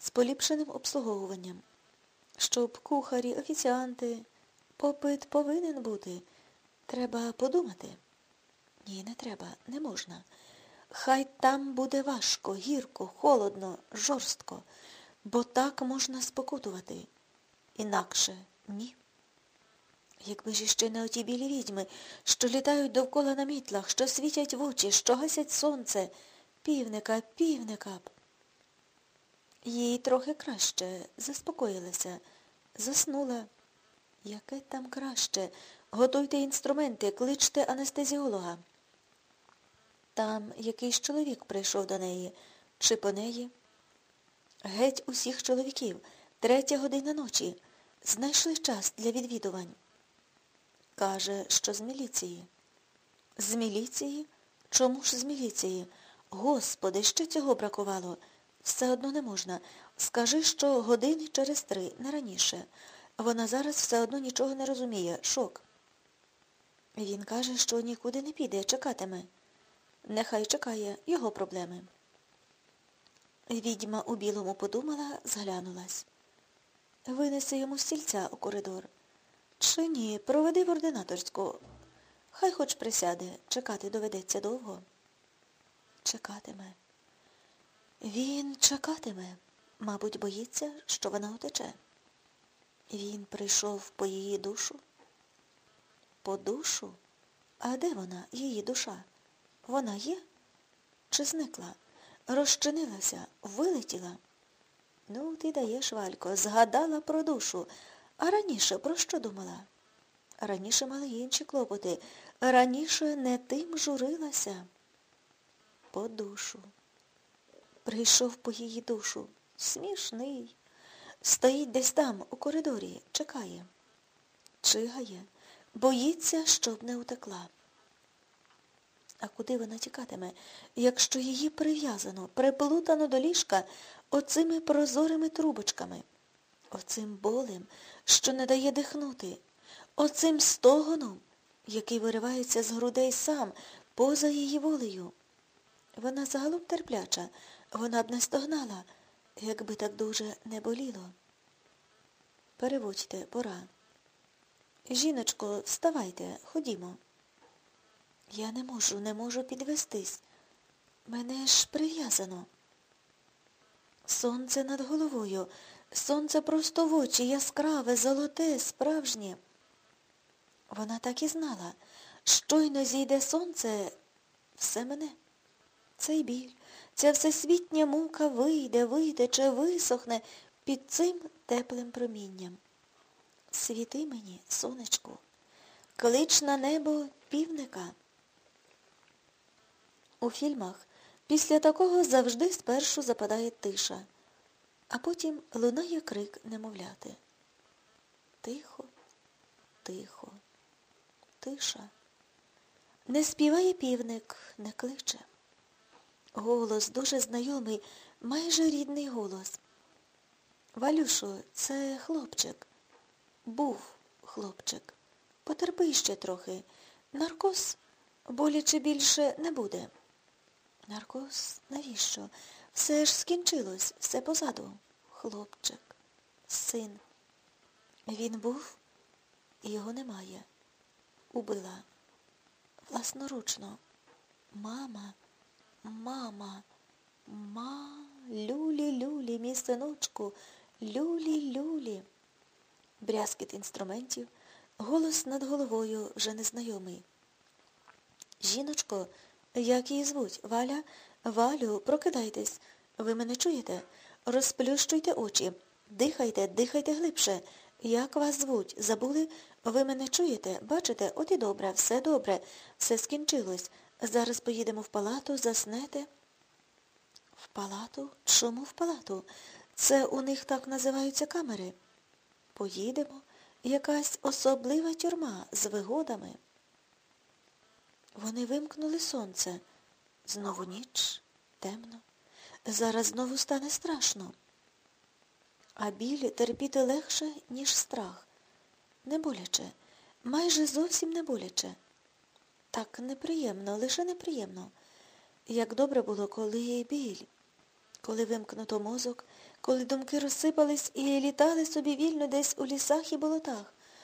з поліпшеним обслуговуванням. Щоб кухарі, офіціанти, попит повинен бути. Треба подумати. Ні, не треба, не можна. Хай там буде важко, гірко, холодно, жорстко, бо так можна спокутувати. Інакше ні. Якби ж іще не оті білі відьми, що літають довкола на мітлах, що світять в очі, що гасять сонце, півника, півника б. Їй трохи краще, заспокоїлася, заснула. Яке там краще? Готуйте інструменти, кличте анестезіолога. Там якийсь чоловік прийшов до неї, чи по неї. Геть усіх чоловіків, третя година ночі. Знайшли час для відвідувань. Каже, що з міліції. З міліції? Чому ж з міліції? Господи, ще цього бракувало. Все одно не можна. Скажи, що години через три, не раніше. Вона зараз все одно нічого не розуміє. Шок. Він каже, що нікуди не піде, чекатиме. Нехай чекає його проблеми. Відьма у білому подумала, зглянулась. Винеси йому стільця у коридор. Чи ні, проведи в ординаторську. Хай хоч присяде, чекати доведеться довго. Чекатиме. Він чекатиме. Мабуть, боїться, що вона утече. Він прийшов по її душу. По душу? А де вона, її душа? Вона є? Чи зникла? Розчинилася, вилетіла? Ну, ти даєш, Валько, згадала про душу. А раніше про що думала? Раніше мала інші клопоти. Раніше не тим журилася. По душу. Прийшов по її душу. Смішний. Стоїть десь там, у коридорі, чекає. Чигає, боїться, щоб не утекла. А куди вона тікатиме, якщо її прив'язано, приплутано до ліжка оцими прозорими трубочками, оцим болем, що не дає дихнути, оцим стогоном, який виривається з грудей сам, поза її волею. Вона загалом терпляча, вона б не стогнала, якби так дуже не боліло. Переводьте, пора. Жіночко, вставайте, ходімо. Я не можу, не можу підвестись. Мене ж прив'язано. Сонце над головою, сонце просто в очі, яскраве, золоте, справжнє. Вона так і знала. Щойно зійде сонце, все мене. Цей біль, ця всесвітня мука вийде, витече, висохне під цим теплим промінням. Світи мені, сонечку, клич на небо півника. У фільмах після такого завжди спершу западає тиша, а потім лунає крик немовляти. Тихо, тихо, тиша. Не співає півник, не кличе. Голос дуже знайомий, майже рідний голос. Валюшо, це хлопчик. Був хлопчик. Потерпи ще трохи. Наркоз боляче більше не буде. Наркоз, навіщо? Все ж скінчилось, все позаду. Хлопчик, син. Він був, його немає. Убила. Власноручно. Мама, мама, ма, люлі, люлі, мій синочку, люлі, люлі. Брязкіт інструментів, голос над головою вже незнайомий. Жіночко, як її звуть? Валя? Валю, прокидайтесь. Ви мене чуєте? Розплющуйте очі. Дихайте, дихайте глибше. Як вас звуть? Забули? Ви мене чуєте? Бачите? От і добре, все добре, все скінчилось. Зараз поїдемо в палату, заснете. В палату? Чому в палату? Це у них так називаються камери. Поїдемо. Якась особлива тюрма з вигодами. Вони вимкнули сонце. Знову ніч, темно. Зараз знову стане страшно. А біль терпіти легше, ніж страх. Не боляче, майже зовсім не боляче. Так неприємно, лише неприємно. Як добре було, коли біль, коли вимкнуто мозок, коли думки розсипались і літали собі вільно десь у лісах і болотах.